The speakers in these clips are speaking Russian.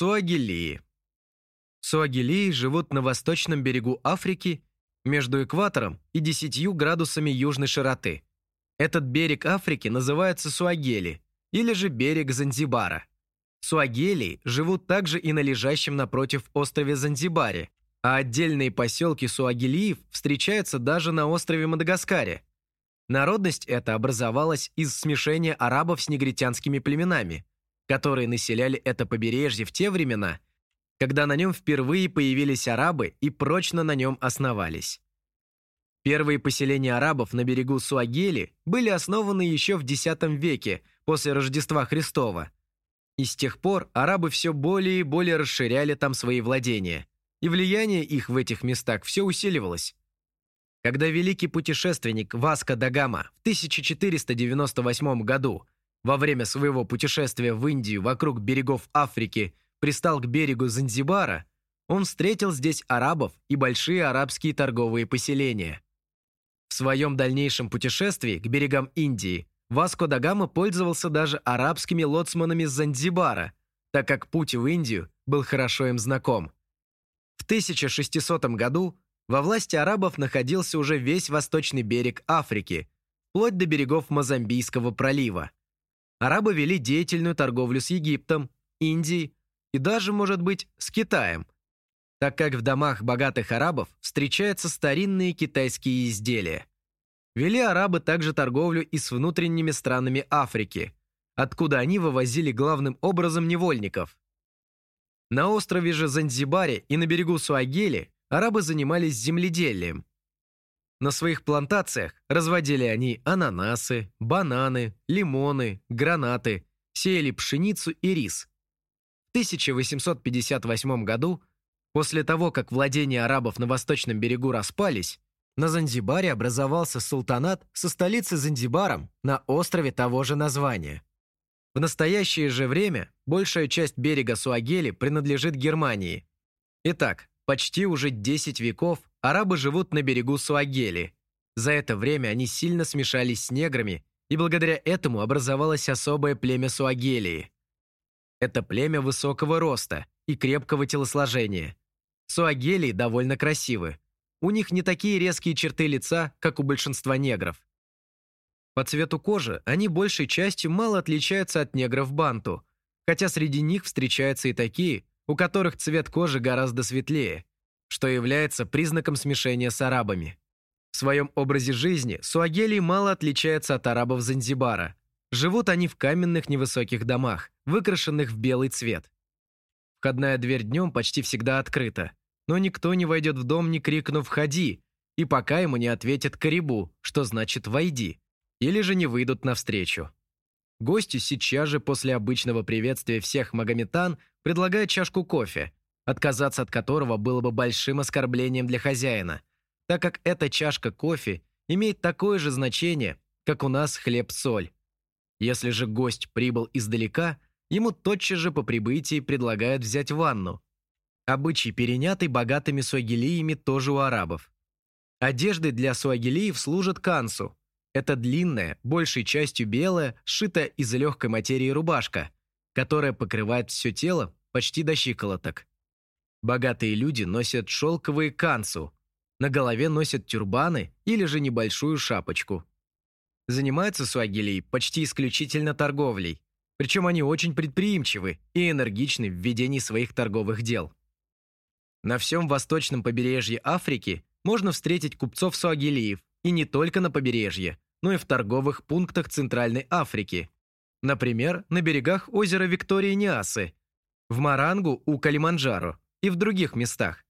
Суагилии. Суагилии живут на восточном берегу Африки между экватором и 10 градусами южной широты. Этот берег Африки называется Суагели, или же берег Занзибара. Суагелии живут также и на лежащем напротив острове Занзибаре, а отдельные поселки суагелиев встречаются даже на острове Мадагаскаре. Народность эта образовалась из смешения арабов с негритянскими племенами, которые населяли это побережье в те времена, когда на нем впервые появились арабы и прочно на нем основались. Первые поселения арабов на берегу Суагели были основаны еще в X веке после Рождества Христова. И с тех пор арабы все более и более расширяли там свои владения, и влияние их в этих местах все усиливалось. Когда великий путешественник Васко да Гама в 1498 году во время своего путешествия в Индию вокруг берегов Африки пристал к берегу Занзибара, он встретил здесь арабов и большие арабские торговые поселения. В своем дальнейшем путешествии к берегам Индии Васко да Гама пользовался даже арабскими лоцманами с Занзибара, так как путь в Индию был хорошо им знаком. В 1600 году во власти арабов находился уже весь восточный берег Африки, вплоть до берегов Мозамбийского пролива. Арабы вели деятельную торговлю с Египтом, Индией и даже, может быть, с Китаем – так как в домах богатых арабов встречаются старинные китайские изделия. Вели арабы также торговлю и с внутренними странами Африки, откуда они вывозили главным образом невольников. На острове же Занзибаре и на берегу Суагели арабы занимались земледелием. На своих плантациях разводили они ананасы, бананы, лимоны, гранаты, сеяли пшеницу и рис. В 1858 году После того, как владения арабов на восточном берегу распались, на Занзибаре образовался султанат со столицей Занзибаром на острове того же названия. В настоящее же время большая часть берега Суагели принадлежит Германии. Итак, почти уже 10 веков арабы живут на берегу Суагели. За это время они сильно смешались с неграми, и благодаря этому образовалось особое племя Суагелии. Это племя высокого роста и крепкого телосложения. Суагелии довольно красивы. У них не такие резкие черты лица, как у большинства негров. По цвету кожи они большей частью мало отличаются от негров банту, хотя среди них встречаются и такие, у которых цвет кожи гораздо светлее, что является признаком смешения с арабами. В своем образе жизни суагелии мало отличаются от арабов Занзибара. Живут они в каменных невысоких домах, выкрашенных в белый цвет. Входная дверь днем почти всегда открыта, но никто не войдет в дом, не крикнув «Входи!» и пока ему не ответят «Карибу», что значит «Войди», или же не выйдут навстречу. Гостю сейчас же после обычного приветствия всех магометан предлагают чашку кофе, отказаться от которого было бы большим оскорблением для хозяина, так как эта чашка кофе имеет такое же значение, как у нас хлеб-соль. Если же гость прибыл издалека, ему тотчас же по прибытии предлагают взять ванну, Обычай, перенятый богатыми суагилиями, тоже у арабов. Одежды для суагилиев служат кансу. Это длинная, большей частью белая, сшитая из легкой материи рубашка, которая покрывает все тело почти до щиколоток. Богатые люди носят шелковые кансу, на голове носят тюрбаны или же небольшую шапочку. Занимаются суагилии почти исключительно торговлей, причем они очень предприимчивы и энергичны в ведении своих торговых дел. На всем восточном побережье Африки можно встретить купцов суагилиев, и не только на побережье, но и в торговых пунктах Центральной Африки. Например, на берегах озера Виктории-Ниасы, в Марангу у Калиманджаро и в других местах.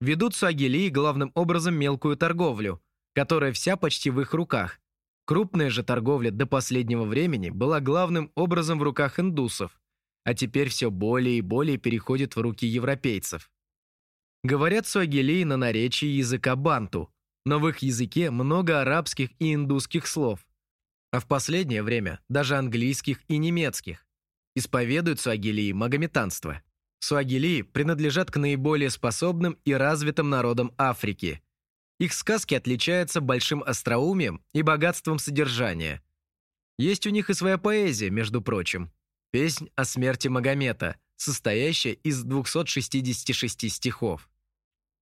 Ведут суагилии главным образом мелкую торговлю, которая вся почти в их руках. Крупная же торговля до последнего времени была главным образом в руках индусов, а теперь все более и более переходит в руки европейцев. Говорят суагилии на наречии языка банту, но в их языке много арабских и индусских слов, а в последнее время даже английских и немецких. Исповедуют суагилии магометанство. Суагилии принадлежат к наиболее способным и развитым народам Африки. Их сказки отличаются большим остроумием и богатством содержания. Есть у них и своя поэзия, между прочим. Песнь о смерти Магомета, состоящая из 266 стихов.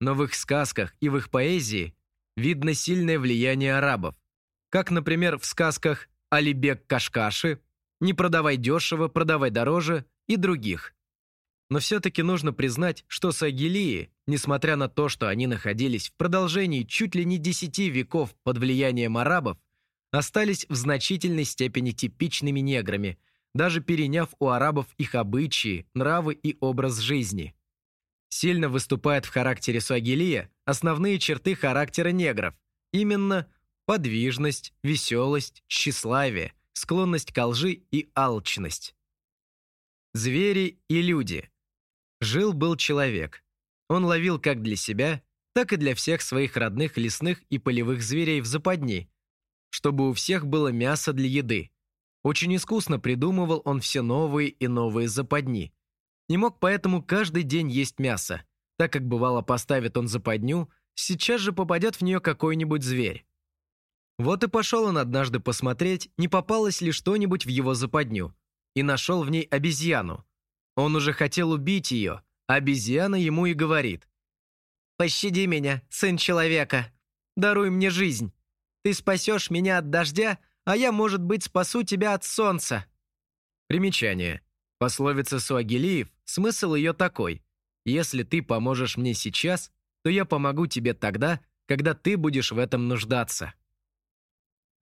Но в их сказках и в их поэзии видно сильное влияние арабов, как, например, в сказках «Алибек Кашкаши», «Не продавай дешево, продавай дороже» и других. Но все-таки нужно признать, что сагилии, несмотря на то, что они находились в продолжении чуть ли не десяти веков под влиянием арабов, остались в значительной степени типичными неграми, даже переняв у арабов их обычаи, нравы и образ жизни. Сильно выступают в характере суагилия основные черты характера негров, именно подвижность, веселость, тщеславие, склонность к лжи и алчность. Звери и люди. Жил-был человек. Он ловил как для себя, так и для всех своих родных лесных и полевых зверей в западни, чтобы у всех было мясо для еды. Очень искусно придумывал он все новые и новые западни. Не мог поэтому каждый день есть мясо, так как бывало поставит он западню, сейчас же попадет в нее какой-нибудь зверь. Вот и пошел он однажды посмотреть, не попалось ли что-нибудь в его западню, и нашел в ней обезьяну. Он уже хотел убить ее, а обезьяна ему и говорит. «Пощади меня, сын человека, даруй мне жизнь. Ты спасешь меня от дождя, а я, может быть, спасу тебя от солнца». Примечание. Пословица Суагилиев, смысл ее такой. «Если ты поможешь мне сейчас, то я помогу тебе тогда, когда ты будешь в этом нуждаться».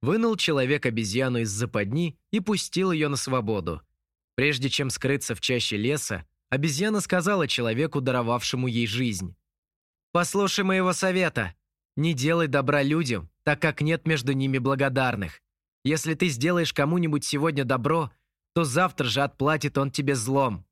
Вынул человек обезьяну из западни и пустил ее на свободу. Прежде чем скрыться в чаще леса, обезьяна сказала человеку, даровавшему ей жизнь. «Послушай моего совета. Не делай добра людям, так как нет между ними благодарных. Если ты сделаешь кому-нибудь сегодня добро, то завтра же отплатит он тебе злом».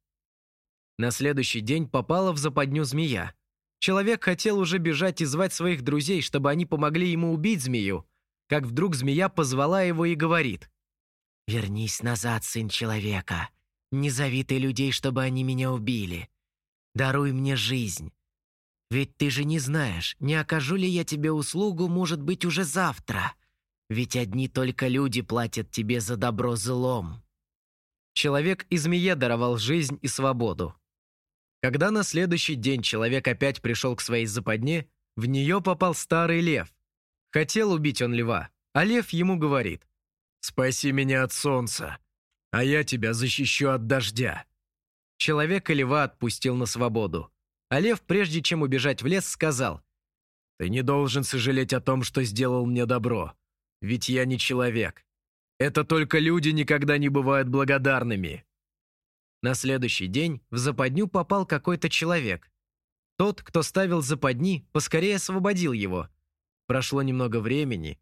На следующий день попала в западню змея. Человек хотел уже бежать и звать своих друзей, чтобы они помогли ему убить змею, как вдруг змея позвала его и говорит. «Вернись назад, сын человека. Не зови ты людей, чтобы они меня убили. Даруй мне жизнь. Ведь ты же не знаешь, не окажу ли я тебе услугу, может быть, уже завтра. Ведь одни только люди платят тебе за добро злом». Человек и змее даровал жизнь и свободу. Когда на следующий день человек опять пришел к своей западне, в нее попал старый лев. Хотел убить он льва, а лев ему говорит, «Спаси меня от солнца, а я тебя защищу от дождя». Человек и льва отпустил на свободу. А лев, прежде чем убежать в лес, сказал, «Ты не должен сожалеть о том, что сделал мне добро, ведь я не человек. Это только люди никогда не бывают благодарными». На следующий день в западню попал какой-то человек. Тот, кто ставил западни, поскорее освободил его. Прошло немного времени,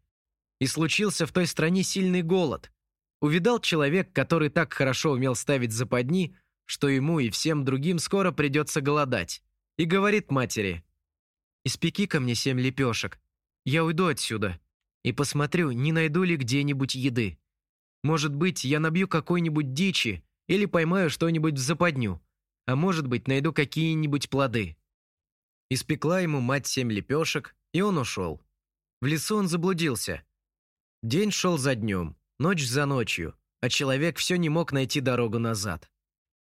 и случился в той стране сильный голод. Увидал человек, который так хорошо умел ставить западни, что ему и всем другим скоро придется голодать. И говорит матери, «Испеки ко мне семь лепешек. Я уйду отсюда и посмотрю, не найду ли где-нибудь еды. Может быть, я набью какой-нибудь дичи или поймаю что-нибудь в западню, а может быть, найду какие-нибудь плоды». Испекла ему мать семь лепешек, и он ушел. В лесу он заблудился. День шел за днем, ночь за ночью, а человек все не мог найти дорогу назад.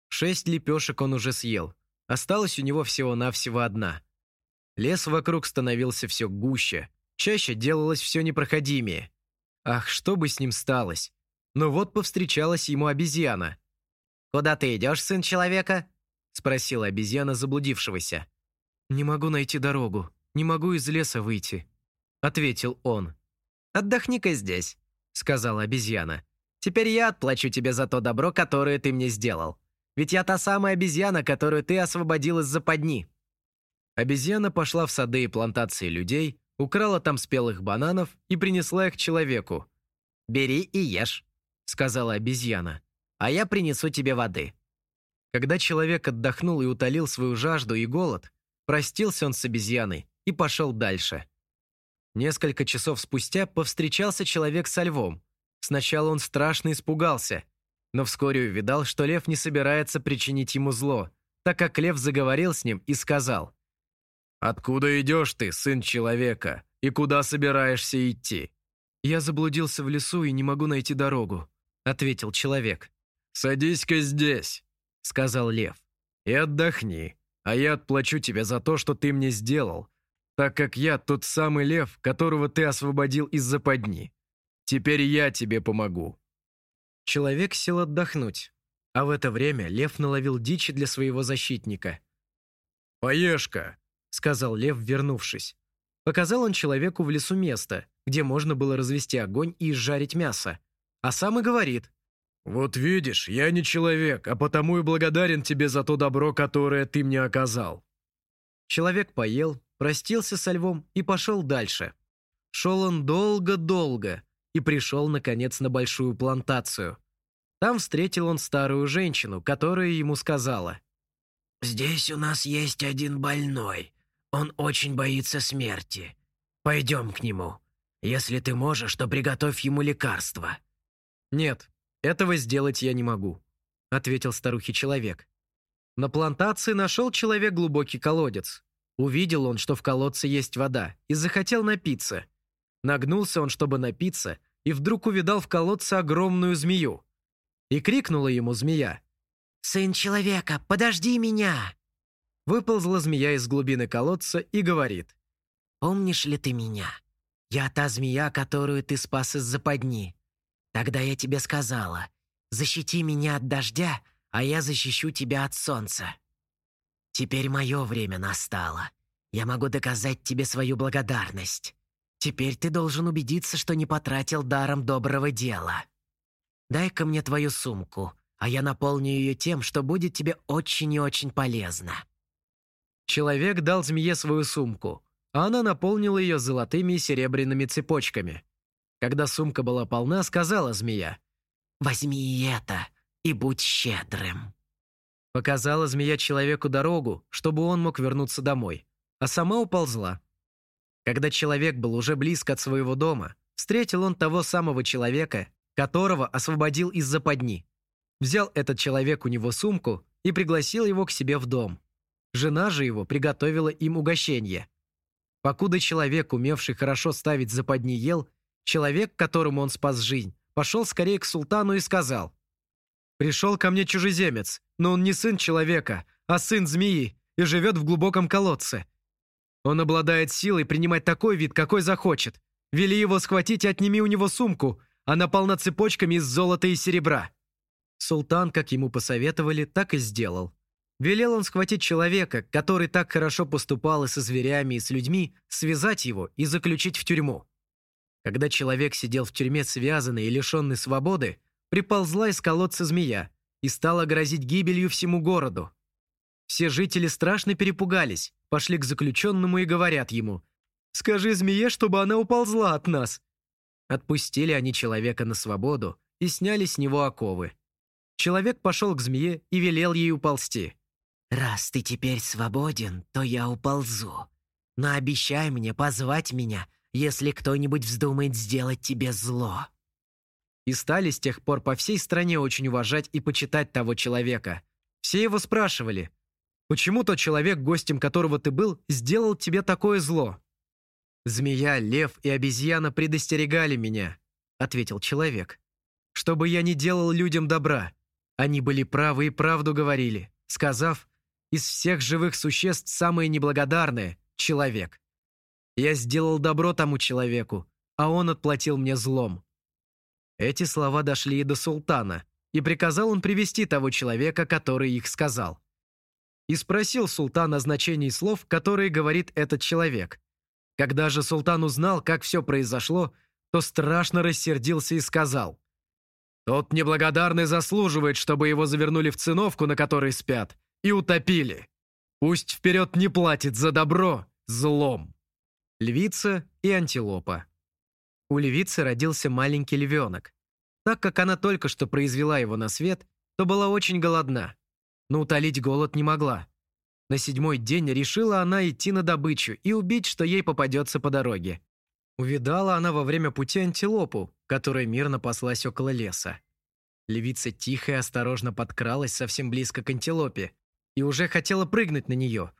Шесть лепешек он уже съел, осталась у него всего-навсего одна. Лес вокруг становился все гуще, чаще делалось все непроходимее. Ах, что бы с ним сталось? Но вот повстречалась ему обезьяна. «Куда ты идешь, сын человека?» – спросила обезьяна заблудившегося. «Не могу найти дорогу, не могу из леса выйти», – ответил он. «Отдохни-ка здесь», — сказала обезьяна. «Теперь я отплачу тебе за то добро, которое ты мне сделал. Ведь я та самая обезьяна, которую ты освободил из западни». Обезьяна пошла в сады и плантации людей, украла там спелых бананов и принесла их человеку. «Бери и ешь», — сказала обезьяна, «а я принесу тебе воды». Когда человек отдохнул и утолил свою жажду и голод, простился он с обезьяной и пошел дальше. Несколько часов спустя повстречался человек со львом. Сначала он страшно испугался, но вскоре увидал, что лев не собирается причинить ему зло, так как лев заговорил с ним и сказал, «Откуда идешь ты, сын человека, и куда собираешься идти?» «Я заблудился в лесу и не могу найти дорогу», — ответил человек. «Садись-ка здесь», — сказал лев. и отдохни, а я отплачу тебе за то, что ты мне сделал, так как я тот самый лев, которого ты освободил из западни. Теперь я тебе помогу». Человек сел отдохнуть, а в это время лев наловил дичи для своего защитника. «Поешь-ка», — сказал лев, вернувшись. Показал он человеку в лесу место, где можно было развести огонь и изжарить мясо. А сам и говорит. «Вот видишь, я не человек, а потому и благодарен тебе за то добро, которое ты мне оказал». Человек поел, простился со львом и пошел дальше. Шел он долго-долго и пришел, наконец, на большую плантацию. Там встретил он старую женщину, которая ему сказала. «Здесь у нас есть один больной. Он очень боится смерти. Пойдем к нему. Если ты можешь, то приготовь ему лекарство». «Нет, этого сделать я не могу», — ответил старухий человек. На плантации нашел человек глубокий колодец. Увидел он, что в колодце есть вода, и захотел напиться. Нагнулся он, чтобы напиться, и вдруг увидал в колодце огромную змею. И крикнула ему змея. «Сын человека, подожди меня!» Выползла змея из глубины колодца и говорит. «Помнишь ли ты меня? Я та змея, которую ты спас из западни. Тогда я тебе сказала, защити меня от дождя, а я защищу тебя от солнца. Теперь мое время настало. Я могу доказать тебе свою благодарность. Теперь ты должен убедиться, что не потратил даром доброго дела. Дай-ка мне твою сумку, а я наполню ее тем, что будет тебе очень и очень полезно». Человек дал змее свою сумку, а она наполнила ее золотыми и серебряными цепочками. Когда сумка была полна, сказала змея. «Возьми и это, и будь щедрым». Показала змея человеку дорогу, чтобы он мог вернуться домой, а сама уползла. Когда человек был уже близко от своего дома, встретил он того самого человека, которого освободил из западни. Взял этот человек у него сумку и пригласил его к себе в дом. Жена же его приготовила им угощение. Покуда человек, умевший хорошо ставить западни, ел, Человек, которому он спас жизнь, пошел скорее к султану и сказал. «Пришел ко мне чужеземец, но он не сын человека, а сын змеи и живет в глубоком колодце. Он обладает силой принимать такой вид, какой захочет. Вели его схватить и отними у него сумку, она полна цепочками из золота и серебра». Султан, как ему посоветовали, так и сделал. Велел он схватить человека, который так хорошо поступал и со зверями, и с людьми, связать его и заключить в тюрьму. Когда человек сидел в тюрьме связанный и лишенный свободы, приползла из колодца змея и стала грозить гибелью всему городу. Все жители страшно перепугались, пошли к заключенному и говорят ему «Скажи змее, чтобы она уползла от нас». Отпустили они человека на свободу и сняли с него оковы. Человек пошел к змее и велел ей уползти. «Раз ты теперь свободен, то я уползу. Но обещай мне позвать меня если кто-нибудь вздумает сделать тебе зло». И стали с тех пор по всей стране очень уважать и почитать того человека. Все его спрашивали, «Почему тот человек, гостем которого ты был, сделал тебе такое зло?» «Змея, лев и обезьяна предостерегали меня», — ответил человек, «чтобы я не делал людям добра. Они были правы и правду говорили, сказав, из всех живых существ самое неблагодарное — человек. Я сделал добро тому человеку, а он отплатил мне злом». Эти слова дошли и до султана, и приказал он привести того человека, который их сказал. И спросил султан о значении слов, которые говорит этот человек. Когда же султан узнал, как все произошло, то страшно рассердился и сказал, «Тот неблагодарный заслуживает, чтобы его завернули в циновку, на которой спят, и утопили. Пусть вперед не платит за добро злом» львица и антилопа. У львицы родился маленький львенок. Так как она только что произвела его на свет, то была очень голодна, но утолить голод не могла. На седьмой день решила она идти на добычу и убить, что ей попадется по дороге. Увидала она во время пути антилопу, которая мирно паслась около леса. Львица тихо и осторожно подкралась совсем близко к антилопе и уже хотела прыгнуть на нее.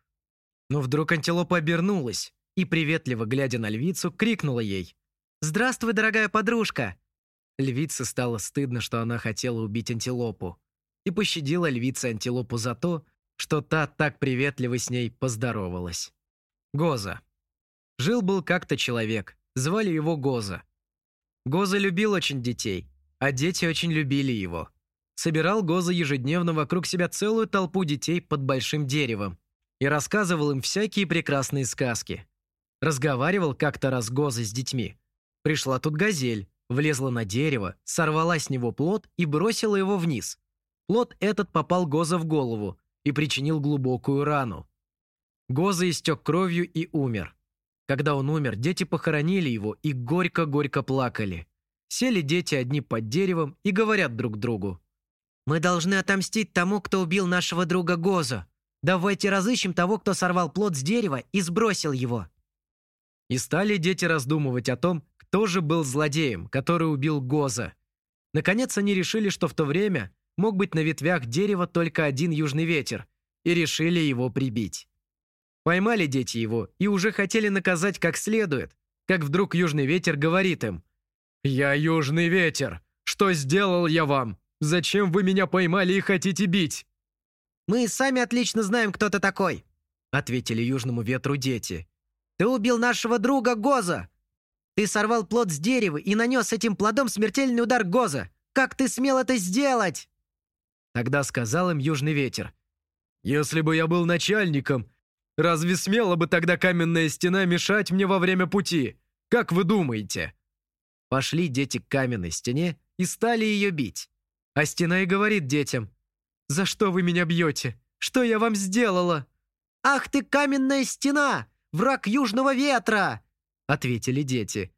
Но вдруг антилопа обернулась, и, приветливо глядя на львицу, крикнула ей «Здравствуй, дорогая подружка!» Львице стало стыдно, что она хотела убить антилопу, и пощадила львица антилопу за то, что та так приветливо с ней поздоровалась. Гоза. Жил-был как-то человек, звали его Гоза. Гоза любил очень детей, а дети очень любили его. Собирал Гоза ежедневно вокруг себя целую толпу детей под большим деревом и рассказывал им всякие прекрасные сказки. Разговаривал как-то раз Гоза с детьми. Пришла тут газель, влезла на дерево, сорвала с него плод и бросила его вниз. Плод этот попал Гоза в голову и причинил глубокую рану. Гоза истек кровью и умер. Когда он умер, дети похоронили его и горько-горько плакали. Сели дети одни под деревом и говорят друг другу. «Мы должны отомстить тому, кто убил нашего друга Гоза. Давайте разыщем того, кто сорвал плод с дерева и сбросил его». И стали дети раздумывать о том, кто же был злодеем, который убил Гоза. Наконец они решили, что в то время мог быть на ветвях дерева только один южный ветер, и решили его прибить. Поймали дети его и уже хотели наказать как следует, как вдруг южный ветер говорит им «Я южный ветер! Что сделал я вам? Зачем вы меня поймали и хотите бить?» «Мы сами отлично знаем, кто ты такой», — ответили южному ветру дети. «Ты убил нашего друга Гоза! Ты сорвал плод с дерева и нанес этим плодом смертельный удар Гоза! Как ты смел это сделать?» Тогда сказал им южный ветер. «Если бы я был начальником, Разве смела бы тогда каменная стена мешать мне во время пути? Как вы думаете?» Пошли дети к каменной стене и стали ее бить. А стена и говорит детям, «За что вы меня бьете? Что я вам сделала?» «Ах ты, каменная стена! Враг южного ветра!» Ответили дети.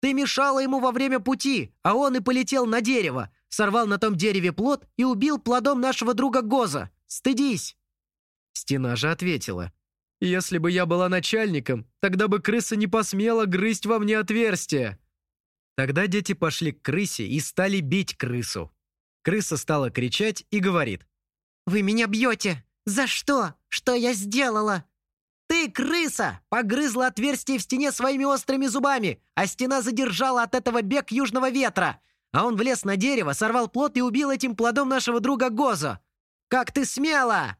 «Ты мешала ему во время пути, а он и полетел на дерево, сорвал на том дереве плод и убил плодом нашего друга Гоза. Стыдись!» Стена же ответила. Если бы я была начальником, тогда бы крыса не посмела грызть во мне отверстие. Тогда дети пошли к крысе и стали бить крысу. Крыса стала кричать и говорит. «Вы меня бьете! За что? Что я сделала?» «Ты, крыса, погрызла отверстие в стене своими острыми зубами, а стена задержала от этого бег южного ветра, а он влез на дерево, сорвал плод и убил этим плодом нашего друга Гоза. Как ты смела!»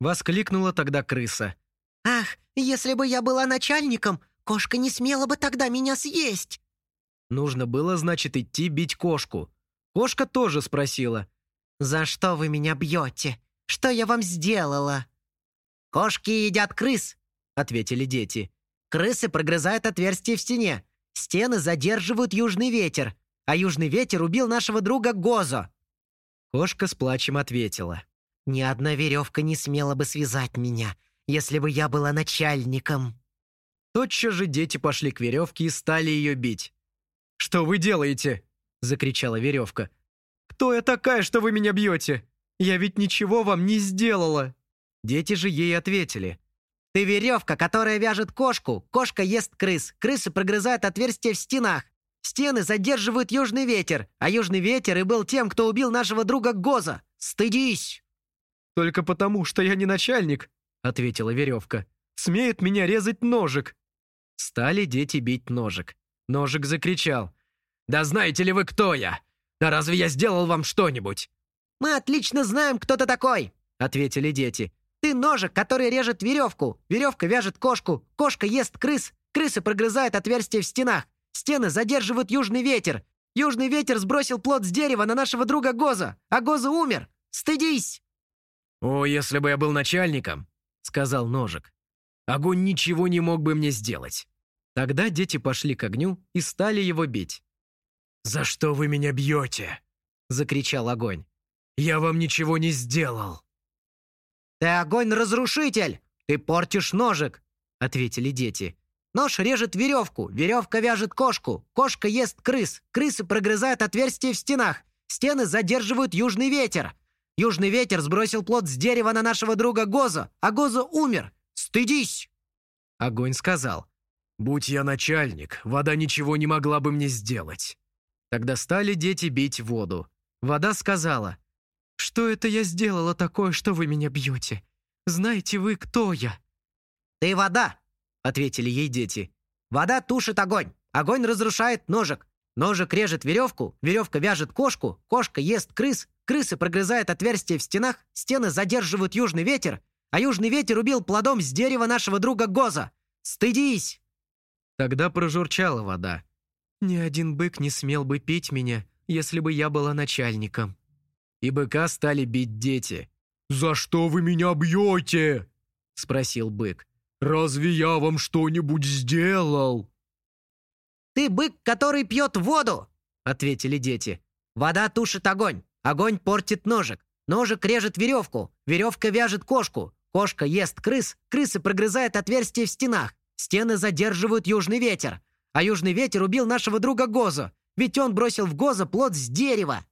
Воскликнула тогда крыса. «Ах, если бы я была начальником, кошка не смела бы тогда меня съесть!» Нужно было, значит, идти бить кошку. Кошка тоже спросила. «За что вы меня бьете? Что я вам сделала?» «Кошки едят крыс», — ответили дети. «Крысы прогрызают отверстия в стене. Стены задерживают южный ветер, а южный ветер убил нашего друга Гозо». Кошка с плачем ответила. «Ни одна веревка не смела бы связать меня если бы я была начальником». Тотчас же дети пошли к веревке и стали ее бить. «Что вы делаете?» – закричала веревка. «Кто я такая, что вы меня бьете? Я ведь ничего вам не сделала!» Дети же ей ответили. «Ты веревка, которая вяжет кошку. Кошка ест крыс. Крысы прогрызают отверстия в стенах. Стены задерживают южный ветер, а южный ветер и был тем, кто убил нашего друга Гоза. Стыдись!» «Только потому, что я не начальник, ответила веревка. «Смеет меня резать ножик!» Стали дети бить ножик. Ножик закричал. «Да знаете ли вы, кто я? Да разве я сделал вам что-нибудь?» «Мы отлично знаем, кто ты такой!» Ответили дети. «Ты ножик, который режет веревку. Веревка вяжет кошку. Кошка ест крыс. Крысы прогрызают отверстия в стенах. Стены задерживают южный ветер. Южный ветер сбросил плод с дерева на нашего друга Гоза, а Гоза умер. Стыдись!» «О, если бы я был начальником, сказал ножик. «Огонь ничего не мог бы мне сделать». Тогда дети пошли к огню и стали его бить. «За что вы меня бьете?» – закричал огонь. «Я вам ничего не сделал». «Ты огонь-разрушитель! Ты портишь ножик!» – ответили дети. «Нож режет веревку, веревка вяжет кошку, кошка ест крыс, крысы прогрызают отверстия в стенах, стены задерживают южный ветер, Южный ветер сбросил плод с дерева на нашего друга Гоза, а Гоза умер. Стыдись!» Огонь сказал. «Будь я начальник, вода ничего не могла бы мне сделать». Тогда стали дети бить воду. Вода сказала. «Что это я сделала такое, что вы меня бьете? Знаете вы, кто я?» «Ты вода!» — ответили ей дети. «Вода тушит огонь. Огонь разрушает ножик. Ножик режет веревку, веревка вяжет кошку, кошка ест крыс, крысы прогрызают отверстия в стенах, стены задерживают южный ветер, а южный ветер убил плодом с дерева нашего друга Гоза. Стыдись!» Тогда прожурчала вода. «Ни один бык не смел бы пить меня, если бы я была начальником». И быка стали бить дети. «За что вы меня бьете?» – спросил бык. «Разве я вам что-нибудь сделал?» «Ты бык, который пьет воду!» – ответили дети. «Вода тушит огонь, огонь портит ножик, ножик режет веревку, веревка вяжет кошку, кошка ест крыс, крысы прогрызают отверстия в стенах, стены задерживают южный ветер, а южный ветер убил нашего друга Гозу, ведь он бросил в Гоза плод с дерева».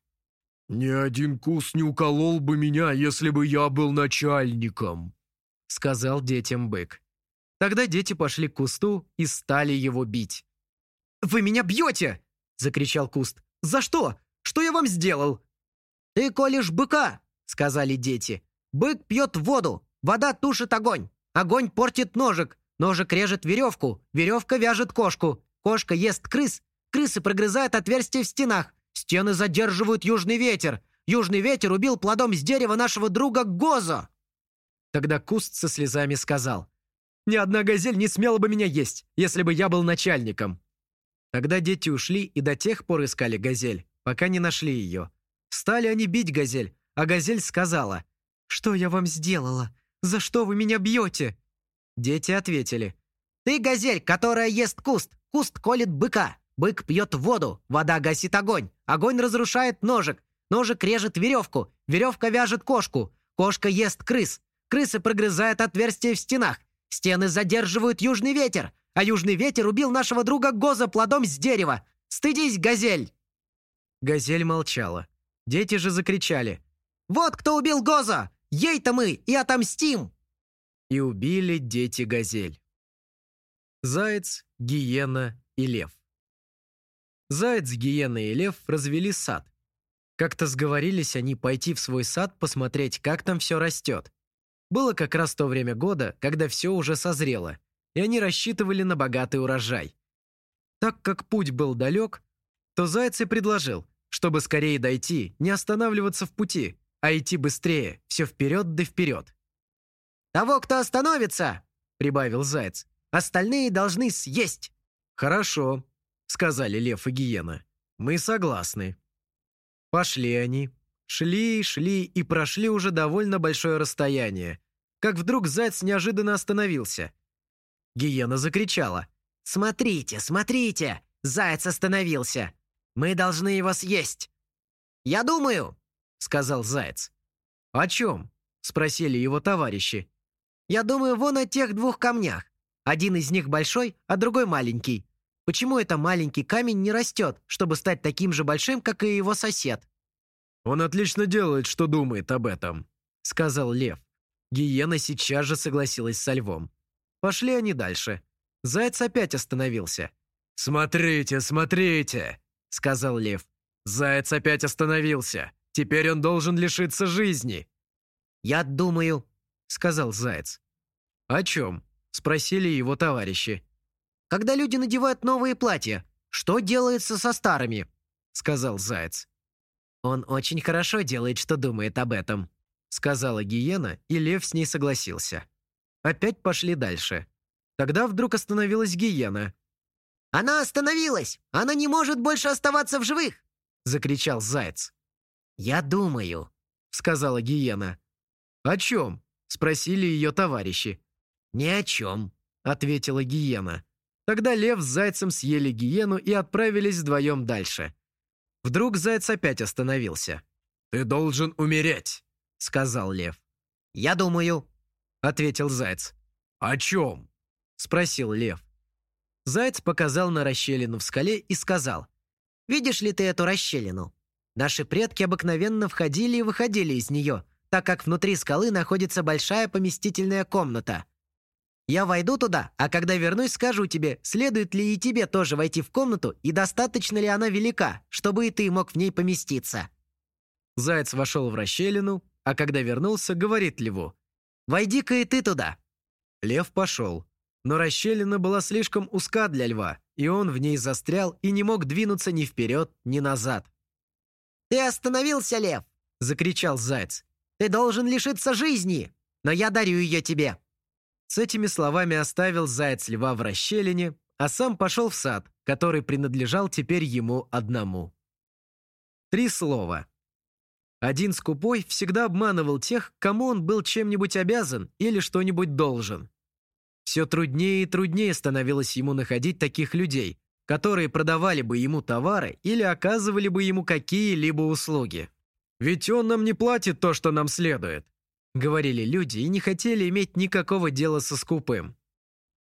«Ни один кус не уколол бы меня, если бы я был начальником», — сказал детям бык. Тогда дети пошли к кусту и стали его бить. «Вы меня бьете!» – закричал куст. «За что? Что я вам сделал?» «Ты колешь быка!» – сказали дети. «Бык пьет воду, вода тушит огонь, огонь портит ножик, ножик режет веревку, веревка вяжет кошку, кошка ест крыс, крысы прогрызают отверстия в стенах, стены задерживают южный ветер, южный ветер убил плодом с дерева нашего друга Гозо!» Тогда куст со слезами сказал. «Ни одна газель не смела бы меня есть, если бы я был начальником. Тогда дети ушли и до тех пор искали газель, пока не нашли ее. Стали они бить газель, а газель сказала, «Что я вам сделала? За что вы меня бьете?» Дети ответили, «Ты газель, которая ест куст, куст колет быка, бык пьет воду, вода гасит огонь, огонь разрушает ножик, ножик режет веревку, веревка вяжет кошку, кошка ест крыс, крысы прогрызают отверстия в стенах, стены задерживают южный ветер, а южный ветер убил нашего друга Гоза плодом с дерева. Стыдись, газель!» Газель молчала. Дети же закричали. «Вот кто убил Гоза! Ей-то мы и отомстим!» И убили дети газель. Заяц, гиена и лев. Заяц, гиена и лев развели сад. Как-то сговорились они пойти в свой сад посмотреть, как там все растет. Было как раз то время года, когда все уже созрело – и они рассчитывали на богатый урожай. Так как путь был далек, то Заяц и предложил, чтобы скорее дойти, не останавливаться в пути, а идти быстрее, все вперед да вперед. «Того, кто остановится!» – прибавил Заяц. «Остальные должны съесть!» «Хорошо», – сказали Лев и Гиена. «Мы согласны». Пошли они. Шли, шли и прошли уже довольно большое расстояние, как вдруг Заяц неожиданно остановился – Гиена закричала. «Смотрите, смотрите! Заяц остановился! Мы должны его съесть!» «Я думаю!» — сказал Заяц. «О чем?» — спросили его товарищи. «Я думаю, вон о тех двух камнях. Один из них большой, а другой маленький. Почему это маленький камень не растет, чтобы стать таким же большим, как и его сосед?» «Он отлично делает, что думает об этом», — сказал Лев. Гиена сейчас же согласилась со Львом. Пошли они дальше. Заяц опять остановился. «Смотрите, смотрите!» — сказал лев. «Заяц опять остановился. Теперь он должен лишиться жизни». «Я думаю», — сказал Заяц. «О чем?» — спросили его товарищи. «Когда люди надевают новые платья, что делается со старыми?» — сказал Заяц. «Он очень хорошо делает, что думает об этом», — сказала Гиена, и лев с ней согласился. Опять пошли дальше. Тогда вдруг остановилась гиена. «Она остановилась! Она не может больше оставаться в живых!» — закричал заяц. «Я думаю», — сказала гиена. «О чем?» — спросили ее товарищи. «Ни о чем», — ответила гиена. Тогда лев с зайцем съели гиену и отправились вдвоем дальше. Вдруг заяц опять остановился. «Ты должен умереть», — сказал лев. «Я думаю», ответил Заяц. «О чем?» – спросил Лев. Заяц показал на расщелину в скале и сказал. «Видишь ли ты эту расщелину? Наши предки обыкновенно входили и выходили из нее, так как внутри скалы находится большая поместительная комната. Я войду туда, а когда вернусь, скажу тебе, следует ли и тебе тоже войти в комнату и достаточно ли она велика, чтобы и ты мог в ней поместиться». Заяц вошел в расщелину, а когда вернулся, говорит Льву. Войди-ка и ты туда!» Лев пошел, но расщелина была слишком узка для льва, и он в ней застрял и не мог двинуться ни вперед, ни назад. «Ты остановился, лев!» – закричал заяц. «Ты должен лишиться жизни, но я дарю ее тебе!» С этими словами оставил заяц льва в расщелине, а сам пошел в сад, который принадлежал теперь ему одному. Три слова. Один скупой всегда обманывал тех, кому он был чем-нибудь обязан или что-нибудь должен. Все труднее и труднее становилось ему находить таких людей, которые продавали бы ему товары или оказывали бы ему какие-либо услуги. «Ведь он нам не платит то, что нам следует», — говорили люди и не хотели иметь никакого дела со скупым.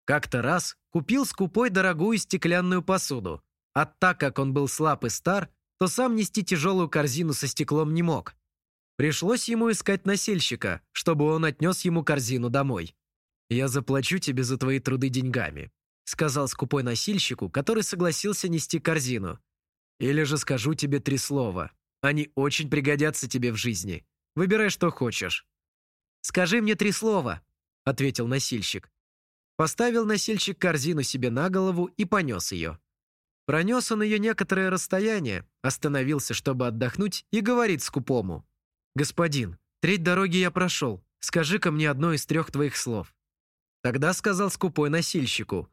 Как-то раз купил скупой дорогую стеклянную посуду, а так как он был слаб и стар, то сам нести тяжелую корзину со стеклом не мог. Пришлось ему искать носильщика, чтобы он отнес ему корзину домой. «Я заплачу тебе за твои труды деньгами», сказал скупой носильщику, который согласился нести корзину. «Или же скажу тебе три слова. Они очень пригодятся тебе в жизни. Выбирай, что хочешь». «Скажи мне три слова», — ответил носильщик. Поставил носильщик корзину себе на голову и понес ее. Пронес он ее некоторое расстояние, остановился, чтобы отдохнуть, и говорит скупому. «Господин, треть дороги я прошел. Скажи-ка мне одно из трех твоих слов». Тогда сказал скупой носильщику.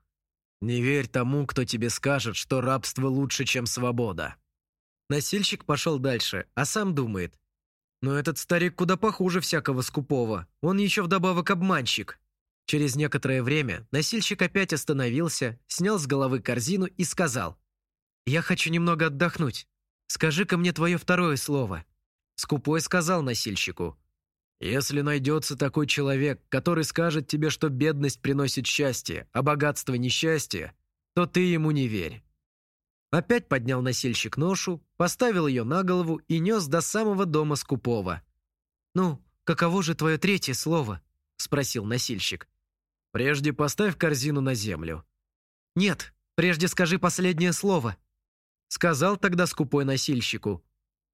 «Не верь тому, кто тебе скажет, что рабство лучше, чем свобода». Носильщик пошел дальше, а сам думает. «Но этот старик куда похуже всякого скупого. Он еще вдобавок обманщик». Через некоторое время носильщик опять остановился, снял с головы корзину и сказал. «Я хочу немного отдохнуть. Скажи-ка мне твое второе слово». Скупой сказал носильщику. Если найдется такой человек, который скажет тебе, что бедность приносит счастье, а богатство – несчастье, то ты ему не верь. Опять поднял носильщик ношу, поставил ее на голову и нес до самого дома скупого. «Ну, каково же твое третье слово?» – спросил носильщик. «Прежде поставь корзину на землю». «Нет, прежде скажи последнее слово», – сказал тогда скупой носильщику.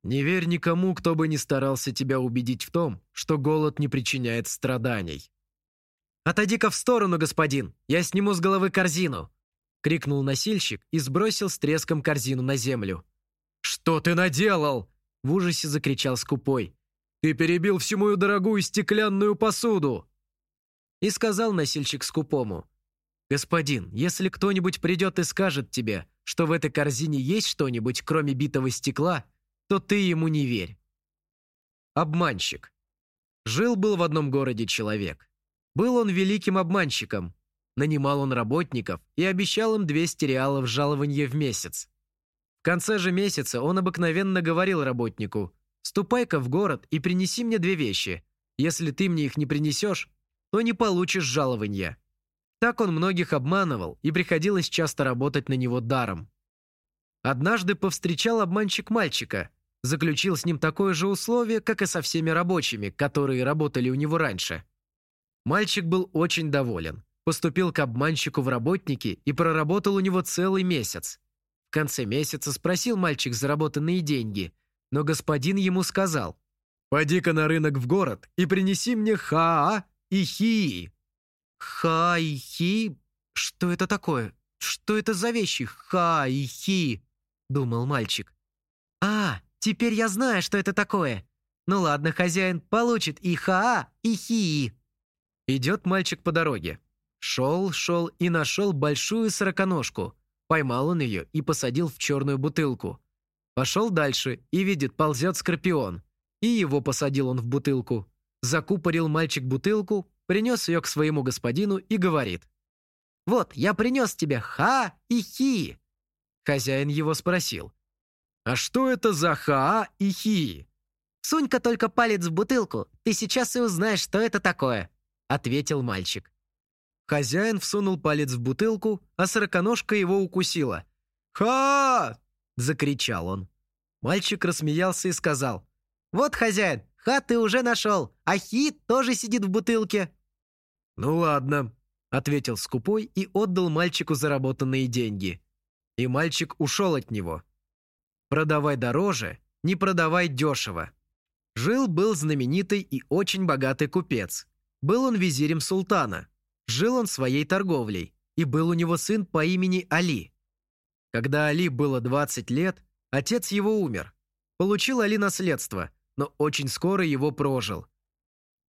Не верь никому, кто бы ни старался тебя убедить в том, что голод не причиняет страданий. «Отойди-ка в сторону, господин! Я сниму с головы корзину!» — крикнул носильщик и сбросил с треском корзину на землю. «Что ты наделал?» — в ужасе закричал скупой. «Ты перебил всю мою дорогую стеклянную посуду!» И сказал носильщик скупому. «Господин, если кто-нибудь придет и скажет тебе, что в этой корзине есть что-нибудь, кроме битого стекла, то ты ему не верь. Обманщик. Жил-был в одном городе человек. Был он великим обманщиком. Нанимал он работников и обещал им 200 реалов жалования в месяц. В конце же месяца он обыкновенно говорил работнику, «Ступай-ка в город и принеси мне две вещи. Если ты мне их не принесешь, то не получишь жалования». Так он многих обманывал, и приходилось часто работать на него даром. Однажды повстречал обманщик мальчика, заключил с ним такое же условие, как и со всеми рабочими, которые работали у него раньше. Мальчик был очень доволен, поступил к обманщику в работники и проработал у него целый месяц. В конце месяца спросил мальчик заработанные деньги, но господин ему сказал, «Пойди-ка на рынок в город и принеси мне хаа и хии». «Ха и хи? Что это такое? Что это за вещи? Ха и хи?» – думал мальчик. «А, Теперь я знаю, что это такое. Ну ладно, хозяин получит и хаа, и хии. Идет мальчик по дороге. Шел, шел и нашел большую сороконожку. Поймал он ее и посадил в черную бутылку. Пошел дальше и видит, ползет скорпион. И его посадил он в бутылку. Закупорил мальчик бутылку, принес ее к своему господину и говорит. «Вот, я принес тебе ха и хи». Хозяин его спросил. «А что это за хаа и хии?» «Сунь-ка только палец в бутылку, ты сейчас и узнаешь, что это такое», — ответил мальчик. Хозяин всунул палец в бутылку, а сороконожка его укусила. «Ха!» — закричал он. Мальчик рассмеялся и сказал. «Вот, хозяин, ха ты уже нашел, а хи тоже сидит в бутылке». «Ну ладно», — ответил скупой и отдал мальчику заработанные деньги. И мальчик ушел от него. Продавай дороже, не продавай дешево. Жил-был знаменитый и очень богатый купец. Был он визирем султана. Жил он своей торговлей. И был у него сын по имени Али. Когда Али было 20 лет, отец его умер. Получил Али наследство, но очень скоро его прожил.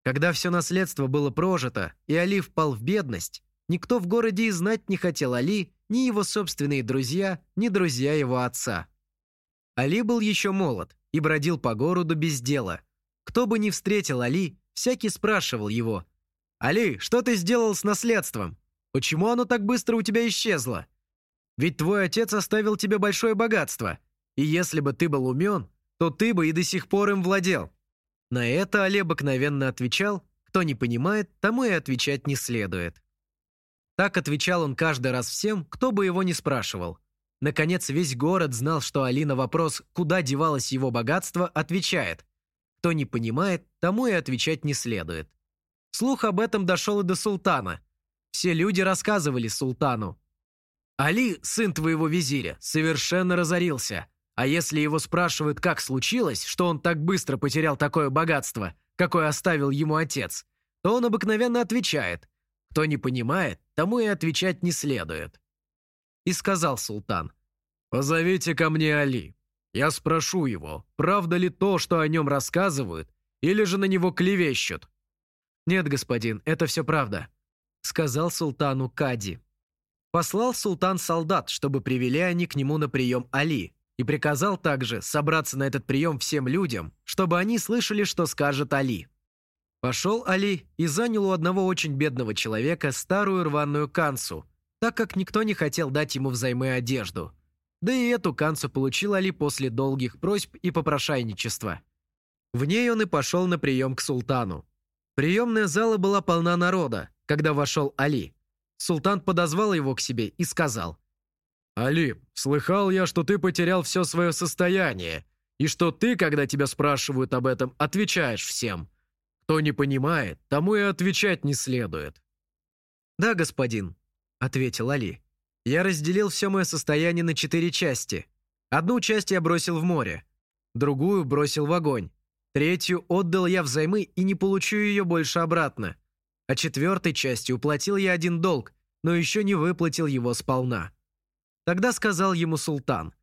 Когда все наследство было прожито, и Али впал в бедность, никто в городе и знать не хотел Али, ни его собственные друзья, ни друзья его отца. Али был еще молод и бродил по городу без дела. Кто бы ни встретил Али, всякий спрашивал его. «Али, что ты сделал с наследством? Почему оно так быстро у тебя исчезло? Ведь твой отец оставил тебе большое богатство, и если бы ты был умен, то ты бы и до сих пор им владел». На это Али обыкновенно отвечал, кто не понимает, тому и отвечать не следует. Так отвечал он каждый раз всем, кто бы его не спрашивал. Наконец, весь город знал, что Али на вопрос, куда девалось его богатство, отвечает. Кто не понимает, тому и отвечать не следует. Слух об этом дошел и до султана. Все люди рассказывали султану. «Али, сын твоего визиря, совершенно разорился. А если его спрашивают, как случилось, что он так быстро потерял такое богатство, какое оставил ему отец, то он обыкновенно отвечает. Кто не понимает, тому и отвечать не следует». И сказал султан, «Позовите ко мне Али. Я спрошу его, правда ли то, что о нем рассказывают, или же на него клевещут?» «Нет, господин, это все правда», — сказал султану Кади. Послал султан солдат, чтобы привели они к нему на прием Али, и приказал также собраться на этот прием всем людям, чтобы они слышали, что скажет Али. Пошел Али и занял у одного очень бедного человека старую рваную канцу, так как никто не хотел дать ему взаймы одежду. Да и эту канцу получил Али после долгих просьб и попрошайничества. В ней он и пошел на прием к султану. Приемная зала была полна народа, когда вошел Али. Султан подозвал его к себе и сказал. «Али, слыхал я, что ты потерял все свое состояние, и что ты, когда тебя спрашивают об этом, отвечаешь всем. Кто не понимает, тому и отвечать не следует». «Да, господин», — ответил Али. «Я разделил все мое состояние на четыре части. Одну часть я бросил в море, другую бросил в огонь, Третью отдал я взаймы и не получу ее больше обратно. А четвертой частью уплатил я один долг, но еще не выплатил его сполна. Тогда сказал ему султан.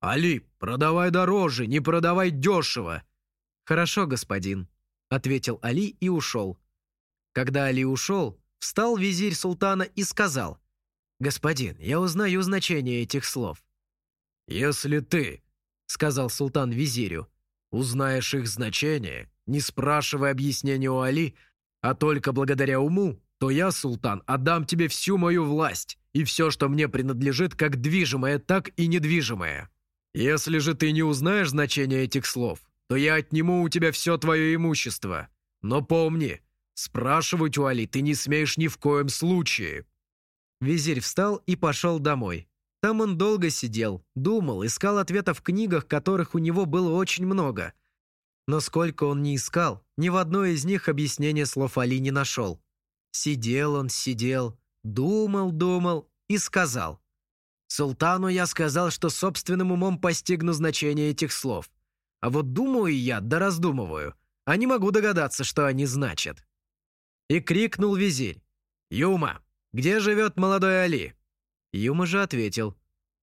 «Али, продавай дороже, не продавай дешево!» «Хорошо, господин», — ответил Али и ушел. Когда Али ушел, встал визирь султана и сказал. «Господин, я узнаю значение этих слов». «Если ты», — сказал султан визирю, Узнаешь их значение, не спрашивая объяснения у Али, а только благодаря уму, то я, султан, отдам тебе всю мою власть и все, что мне принадлежит, как движимое, так и недвижимое. Если же ты не узнаешь значения этих слов, то я отниму у тебя все твое имущество. Но помни, спрашивать у Али ты не смеешь ни в коем случае». Визирь встал и пошел домой. Там он долго сидел, думал, искал ответа в книгах, которых у него было очень много. Но сколько он не искал, ни в одной из них объяснения слов Али не нашел. Сидел он, сидел, думал, думал и сказал. «Султану я сказал, что собственным умом постигну значение этих слов. А вот думаю я, да раздумываю, а не могу догадаться, что они значат». И крикнул визирь. «Юма, где живет молодой Али?» Юма же ответил.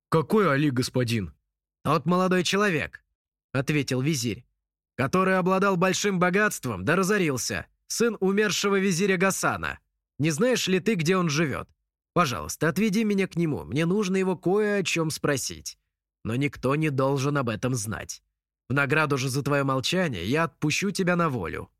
«Какой Али, господин?» «Тот молодой человек», — ответил визирь, «который обладал большим богатством, да разорился, сын умершего визиря Гасана. Не знаешь ли ты, где он живет? Пожалуйста, отведи меня к нему, мне нужно его кое о чем спросить. Но никто не должен об этом знать. В награду же за твое молчание я отпущу тебя на волю».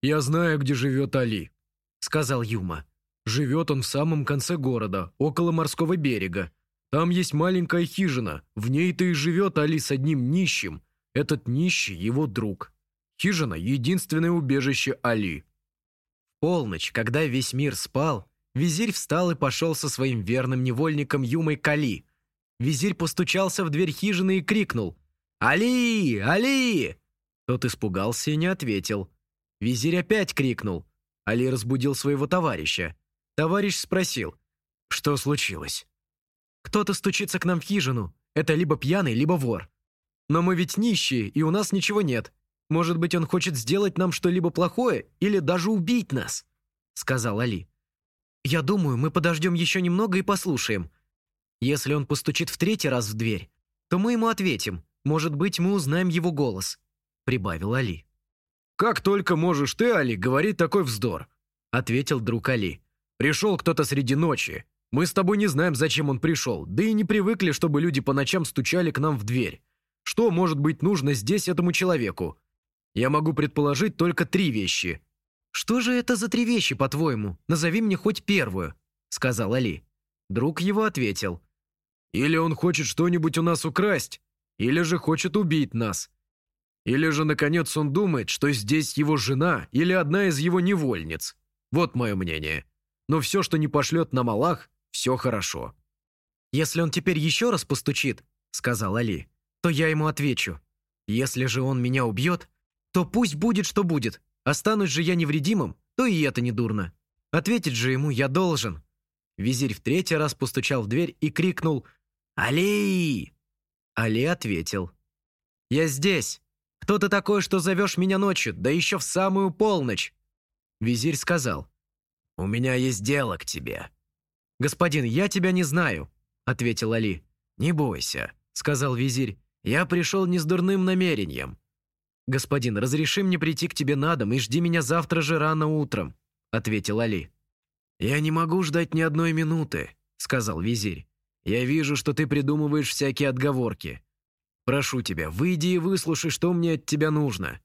«Я знаю, где живет Али», — сказал Юма. Живет он в самом конце города, около морского берега. Там есть маленькая хижина, в ней-то и живет Али с одним нищим. Этот нищий – его друг. Хижина – единственное убежище Али. Полночь, когда весь мир спал, визирь встал и пошел со своим верным невольником Юмой Кали. Визирь постучался в дверь хижины и крикнул «Али! Али!» Тот испугался и не ответил. Визирь опять крикнул. Али разбудил своего товарища. Товарищ спросил, что случилось. «Кто-то стучится к нам в хижину. Это либо пьяный, либо вор. Но мы ведь нищие, и у нас ничего нет. Может быть, он хочет сделать нам что-либо плохое или даже убить нас?» Сказал Али. «Я думаю, мы подождем еще немного и послушаем. Если он постучит в третий раз в дверь, то мы ему ответим. Может быть, мы узнаем его голос», — прибавил Али. «Как только можешь ты, Али, говорить такой вздор», — ответил друг Али. «Пришел кто-то среди ночи. Мы с тобой не знаем, зачем он пришел, да и не привыкли, чтобы люди по ночам стучали к нам в дверь. Что может быть нужно здесь этому человеку? Я могу предположить только три вещи». «Что же это за три вещи, по-твоему? Назови мне хоть первую», — сказал Али. Друг его ответил. «Или он хочет что-нибудь у нас украсть, или же хочет убить нас. Или же, наконец, он думает, что здесь его жена или одна из его невольниц. Вот мое мнение. Но все, что не пошлет на Малах, все хорошо». «Если он теперь еще раз постучит», — сказал Али, — «то я ему отвечу. Если же он меня убьет, то пусть будет, что будет. Останусь же я невредимым, то и это не дурно. Ответить же ему я должен». Визирь в третий раз постучал в дверь и крикнул «Али!». Али ответил «Я здесь. Кто ты такой, что зовешь меня ночью, да еще в самую полночь?» Визирь сказал «У меня есть дело к тебе». «Господин, я тебя не знаю», — ответил Али. «Не бойся», — сказал визирь. «Я пришел не с дурным намерением. «Господин, разреши мне прийти к тебе на дом и жди меня завтра же рано утром», — ответил Али. «Я не могу ждать ни одной минуты», — сказал визирь. «Я вижу, что ты придумываешь всякие отговорки. Прошу тебя, выйди и выслушай, что мне от тебя нужно».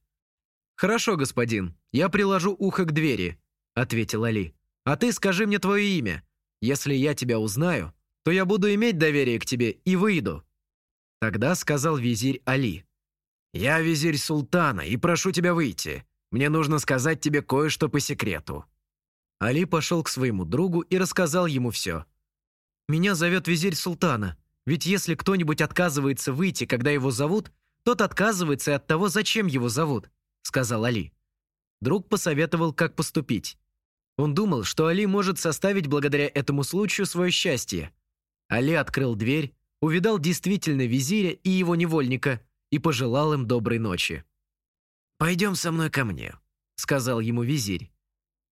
«Хорошо, господин, я приложу ухо к двери», — ответил Али. «А ты скажи мне твое имя. Если я тебя узнаю, то я буду иметь доверие к тебе и выйду». Тогда сказал визирь Али. «Я визирь султана и прошу тебя выйти. Мне нужно сказать тебе кое-что по секрету». Али пошел к своему другу и рассказал ему все. «Меня зовет визирь султана, ведь если кто-нибудь отказывается выйти, когда его зовут, тот отказывается от того, зачем его зовут», — сказал Али. Друг посоветовал, как поступить. Он думал, что Али может составить благодаря этому случаю свое счастье. Али открыл дверь, увидал действительно визиря и его невольника — и пожелал им доброй ночи. «Пойдем со мной ко мне», — сказал ему визирь.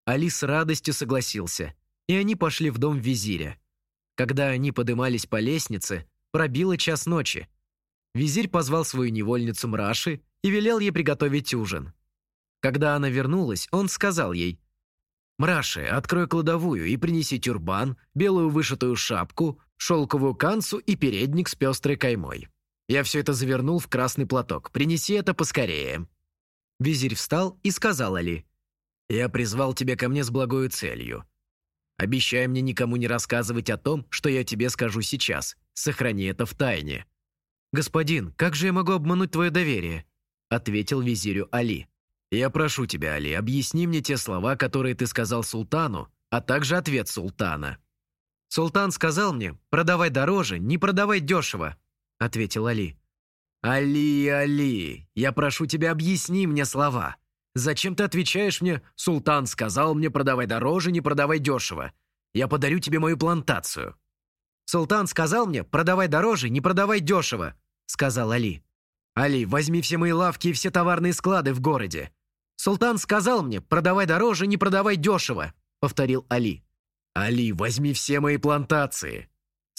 Али с радостью согласился, и они пошли в дом визиря. Когда они подымались по лестнице, пробило час ночи. Визирь позвал свою невольницу Мраши и велел ей приготовить ужин. Когда она вернулась, он сказал ей, «Мраши, открой кладовую и принеси тюрбан, белую вышитую шапку, шелковую канцу и передник с пестрой каймой». Я все это завернул в красный платок. Принеси это поскорее». Визирь встал и сказал Али. «Я призвал тебя ко мне с благой целью. Обещай мне никому не рассказывать о том, что я тебе скажу сейчас. Сохрани это в тайне». «Господин, как же я могу обмануть твое доверие?» ответил визирю Али. «Я прошу тебя, Али, объясни мне те слова, которые ты сказал султану, а также ответ султана». «Султан сказал мне, продавай дороже, не продавай дешево. — ответил Али. «Али, Али, я прошу тебя, объясни мне слова. Зачем ты отвечаешь мне, султан сказал мне, продавай дороже, не продавай дешево. Я подарю тебе мою плантацию». «Султан сказал мне, продавай дороже, не продавай дешево», — сказал Али. «Али, возьми все мои лавки и все товарные склады в городе». «Султан сказал мне, продавай дороже, не продавай дешево», — повторил Али. «Али, возьми все мои плантации»,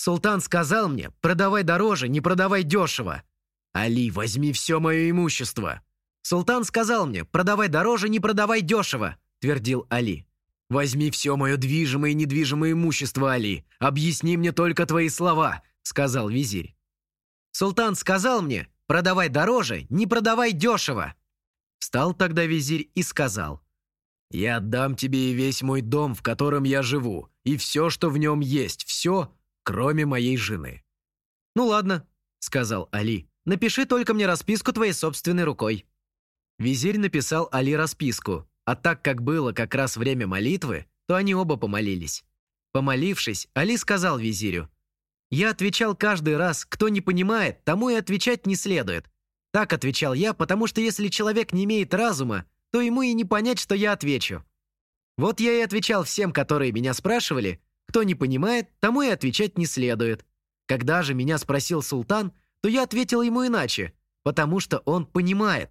Султан сказал мне, продавай дороже, не продавай дешево. Али, возьми все мое имущество. Султан сказал мне, продавай дороже, не продавай дешево, твердил Али. «Возьми все мое движимое и недвижимое имущество, Али. Объясни мне только твои слова», — сказал визирь. «Султан сказал мне, продавай дороже, не продавай дешево». Встал тогда визирь и сказал, «Я отдам тебе и весь мой дом, в котором я живу, и все, что в нем есть, все, кроме моей жены». «Ну ладно», — сказал Али. «Напиши только мне расписку твоей собственной рукой». Визирь написал Али расписку, а так как было как раз время молитвы, то они оба помолились. Помолившись, Али сказал визирю, «Я отвечал каждый раз, кто не понимает, тому и отвечать не следует. Так отвечал я, потому что если человек не имеет разума, то ему и не понять, что я отвечу. Вот я и отвечал всем, которые меня спрашивали, кто не понимает, тому и отвечать не следует. Когда же меня спросил султан, то я ответил ему иначе, потому что он понимает.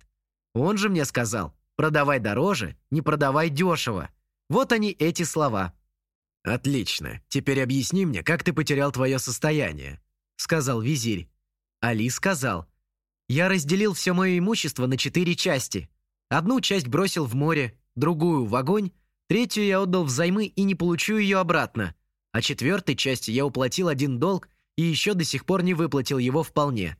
Он же мне сказал, продавай дороже, не продавай дешево. Вот они эти слова. «Отлично. Теперь объясни мне, как ты потерял твое состояние», — сказал визирь. Али сказал, «Я разделил все мое имущество на четыре части. Одну часть бросил в море, другую — в огонь, третью я отдал взаймы и не получу ее обратно, а четвертой части я уплатил один долг и еще до сих пор не выплатил его вполне».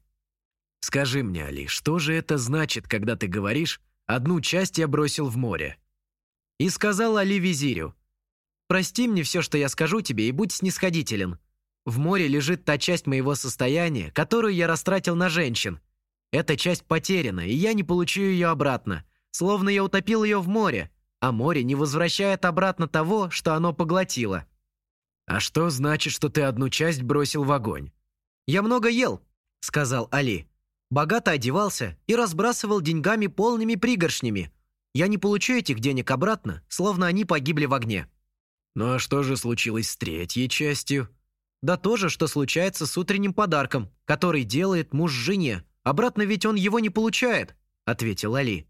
«Скажи мне, Али, что же это значит, когда ты говоришь, одну часть я бросил в море?» И сказал Али визирю, «Прости мне все, что я скажу тебе, и будь снисходителен. В море лежит та часть моего состояния, которую я растратил на женщин. Эта часть потеряна, и я не получу ее обратно, словно я утопил ее в море, а море не возвращает обратно того, что оно поглотило». «А что значит, что ты одну часть бросил в огонь?» «Я много ел», — сказал Али. «Богато одевался и разбрасывал деньгами полными пригоршнями. Я не получу этих денег обратно, словно они погибли в огне». «Ну а что же случилось с третьей частью?» «Да то же, что случается с утренним подарком, который делает муж жене. Обратно ведь он его не получает», — ответил Али.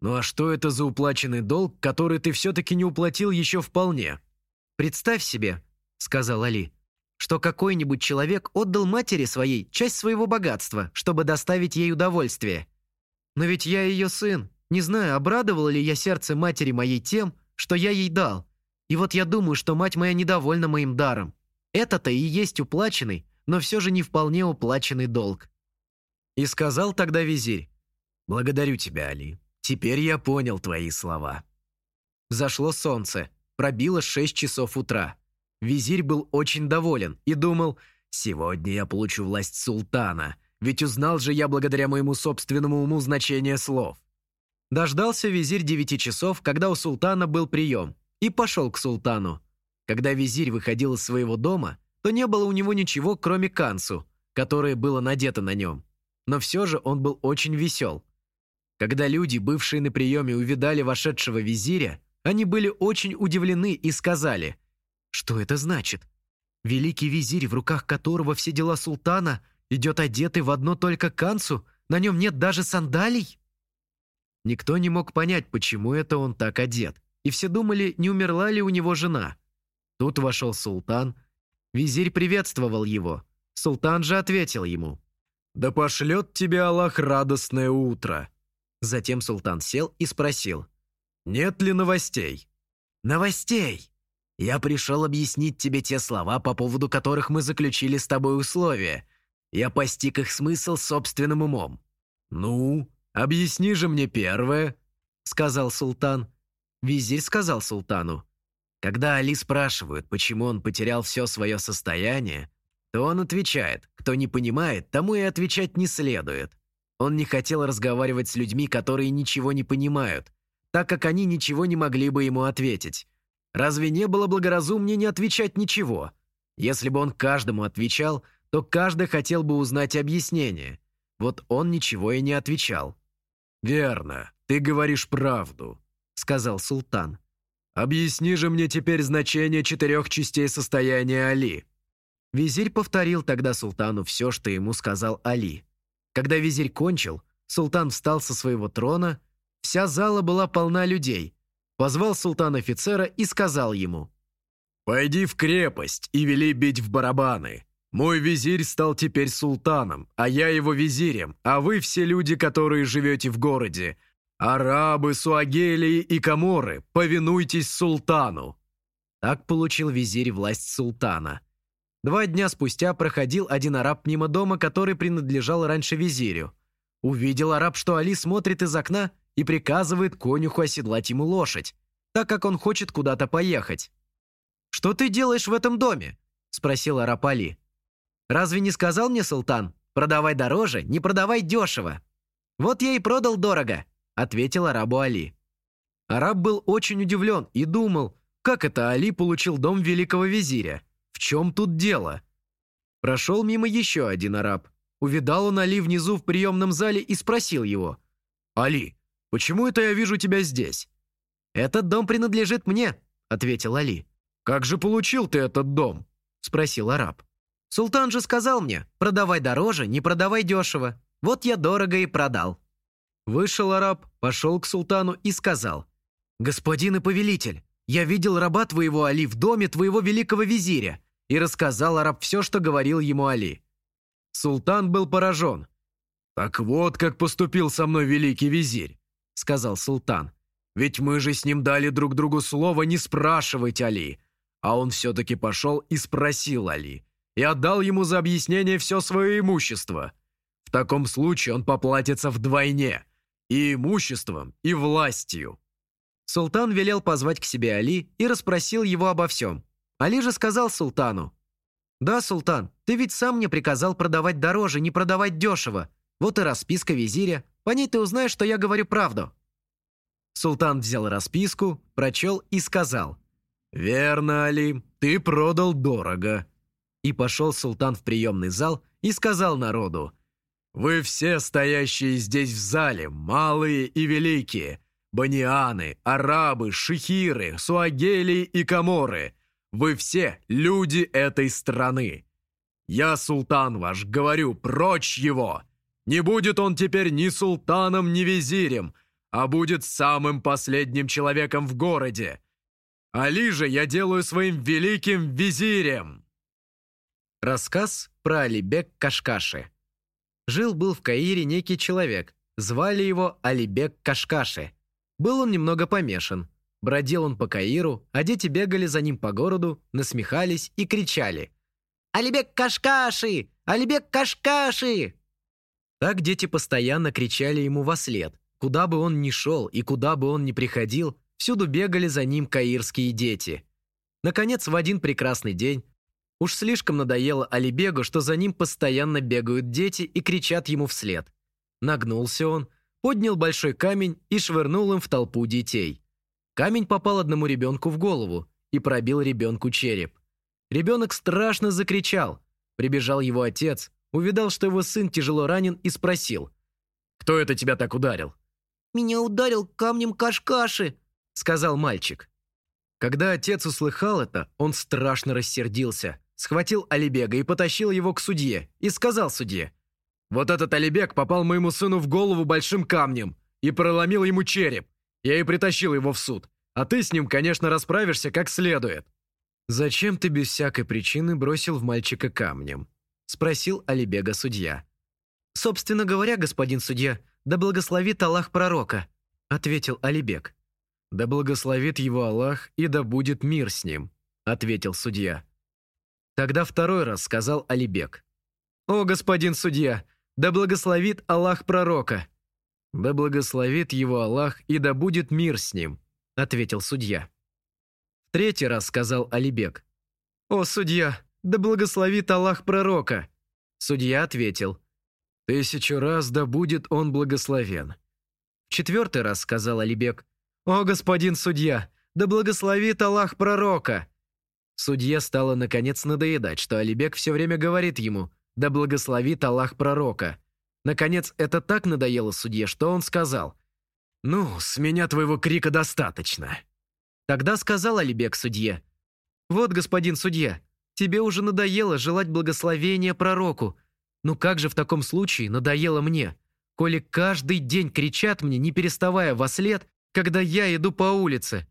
«Ну а что это за уплаченный долг, который ты все-таки не уплатил еще вполне?» «Представь себе», — сказал Али, что какой-нибудь человек отдал матери своей часть своего богатства, чтобы доставить ей удовольствие. Но ведь я ее сын. Не знаю, обрадовало ли я сердце матери моей тем, что я ей дал. И вот я думаю, что мать моя недовольна моим даром. Это-то и есть уплаченный, но все же не вполне уплаченный долг. И сказал тогда визирь, «Благодарю тебя, Али. Теперь я понял твои слова». Зашло солнце, пробило шесть часов утра. Визирь был очень доволен и думал, «Сегодня я получу власть султана, ведь узнал же я благодаря моему собственному уму значение слов». Дождался визирь девяти часов, когда у султана был прием, и пошел к султану. Когда визирь выходил из своего дома, то не было у него ничего, кроме кансу, которое было надето на нем. Но все же он был очень весел. Когда люди, бывшие на приеме, увидали вошедшего визиря, они были очень удивлены и сказали – что это значит? Великий визирь, в руках которого все дела султана, идет одетый в одно только канцу, на нем нет даже сандалий? Никто не мог понять, почему это он так одет, и все думали, не умерла ли у него жена. Тут вошел султан. Визирь приветствовал его. Султан же ответил ему. «Да пошлет тебе Аллах радостное утро!» Затем султан сел и спросил. «Нет ли новостей?» «Новостей!» Я пришел объяснить тебе те слова, по поводу которых мы заключили с тобой условия. Я постиг их смысл собственным умом». «Ну, объясни же мне первое», — сказал султан. Визирь сказал султану. Когда Али спрашивают, почему он потерял все свое состояние, то он отвечает, кто не понимает, тому и отвечать не следует. Он не хотел разговаривать с людьми, которые ничего не понимают, так как они ничего не могли бы ему ответить. Разве не было благоразумнее не отвечать ничего? Если бы он каждому отвечал, то каждый хотел бы узнать объяснение. Вот он ничего и не отвечал. «Верно, ты говоришь правду», — сказал султан. «Объясни же мне теперь значение четырех частей состояния Али». Визирь повторил тогда султану все, что ему сказал Али. Когда визирь кончил, султан встал со своего трона, вся зала была полна людей, Позвал султан офицера и сказал ему. «Пойди в крепость и вели бить в барабаны. Мой визирь стал теперь султаном, а я его визирем, а вы все люди, которые живете в городе. Арабы, суагелии и каморы, повинуйтесь султану». Так получил визирь власть султана. Два дня спустя проходил один араб мимо дома, который принадлежал раньше визирю. Увидел араб, что Али смотрит из окна и приказывает конюху оседлать ему лошадь, так как он хочет куда-то поехать. «Что ты делаешь в этом доме?» – спросил араб Али. «Разве не сказал мне султан, продавай дороже, не продавай дешево?» «Вот я и продал дорого», – ответил арабу Али. Араб был очень удивлен и думал, как это Али получил дом великого визиря? Чем тут дело? Прошел мимо еще один араб. Увидал он Али внизу в приемном зале и спросил его. «Али, Почему это я вижу тебя здесь?» «Этот дом принадлежит мне», — ответил Али. «Как же получил ты этот дом?» — спросил араб. «Султан же сказал мне, продавай дороже, не продавай дешево. Вот я дорого и продал». Вышел араб, пошел к султану и сказал. «Господин и повелитель, «Я видел раба твоего Али в доме твоего великого визиря», и рассказал араб все, что говорил ему Али. Султан был поражен. «Так вот, как поступил со мной великий визирь», — сказал султан. «Ведь мы же с ним дали друг другу слово не спрашивать Али». А он все-таки пошел и спросил Али. И отдал ему за объяснение все свое имущество. В таком случае он поплатится вдвойне. И имуществом, и властью. Султан велел позвать к себе Али и расспросил его обо всем. Али же сказал султану. «Да, султан, ты ведь сам мне приказал продавать дороже, не продавать дешево. Вот и расписка визиря. По ней ты узнаешь, что я говорю правду». Султан взял расписку, прочел и сказал. «Верно, Али, ты продал дорого». И пошел султан в приемный зал и сказал народу. «Вы все стоящие здесь в зале, малые и великие, банианы, арабы, шихиры, суагели и каморы – вы все люди этой страны. Я, султан ваш, говорю, прочь его. Не будет он теперь ни султаном, ни визирем, а будет самым последним человеком в городе. Али же я делаю своим великим визирем. Рассказ про Алибек Кашкаши. Жил-был в Каире некий человек. Звали его Алибек Кашкаши. Был он немного помешан. Бродил он по Каиру, а дети бегали за ним по городу, насмехались и кричали. «Алибек Кашкаши! Алибек Кашкаши!» Так дети постоянно кричали ему во след. Куда бы он ни шел и куда бы он ни приходил, всюду бегали за ним каирские дети. Наконец, в один прекрасный день, уж слишком надоело Алибегу, что за ним постоянно бегают дети и кричат ему вслед. Нагнулся он, поднял большой камень и швырнул им в толпу детей. Камень попал одному ребенку в голову и пробил ребенку череп. Ребенок страшно закричал. Прибежал его отец, увидал, что его сын тяжело ранен и спросил. «Кто это тебя так ударил?» «Меня ударил камнем Кашкаши», — сказал мальчик. Когда отец услыхал это, он страшно рассердился, схватил Алибега и потащил его к судье, и сказал судье, «Вот этот Алибег попал моему сыну в голову большим камнем и проломил ему череп. Я и притащил его в суд. А ты с ним, конечно, расправишься как следует». «Зачем ты без всякой причины бросил в мальчика камнем?» – спросил Алибега судья. «Собственно говоря, господин судья, да благословит Аллах пророка», – ответил Алибег. «Да благословит его Аллах, и да будет мир с ним», – ответил судья. Тогда второй раз сказал Алибег. «О, господин судья, да благословит Аллах пророка», «Да благословит его Аллах, и да будет мир с ним», — ответил судья. В третий раз сказал Алибек. «О, судья, да благословит Аллах пророка!» Судья ответил. «Тысячу раз да будет он благословен». В четвертый раз сказал Алибек. «О, господин судья, да благословит Аллах пророка!» Судье стало наконец надоедать, что Алибек все время говорит ему «Да благословит Аллах пророка!» Наконец, это так надоело судье, что он сказал. «Ну, с меня твоего крика достаточно». Тогда сказал Алибек судье. «Вот, господин судья, тебе уже надоело желать благословения пророку. Ну как же в таком случае надоело мне? Коли каждый день кричат мне, не переставая во след, когда я иду по улице.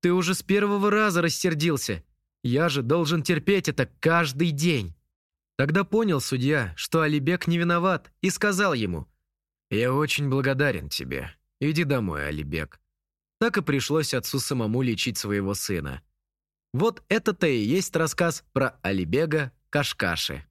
Ты уже с первого раза рассердился. Я же должен терпеть это каждый день». Тогда понял судья, что Алибек не виноват, и сказал ему, «Я очень благодарен тебе. Иди домой, Алибек». Так и пришлось отцу самому лечить своего сына. Вот это-то и есть рассказ про Алибега Кашкаши.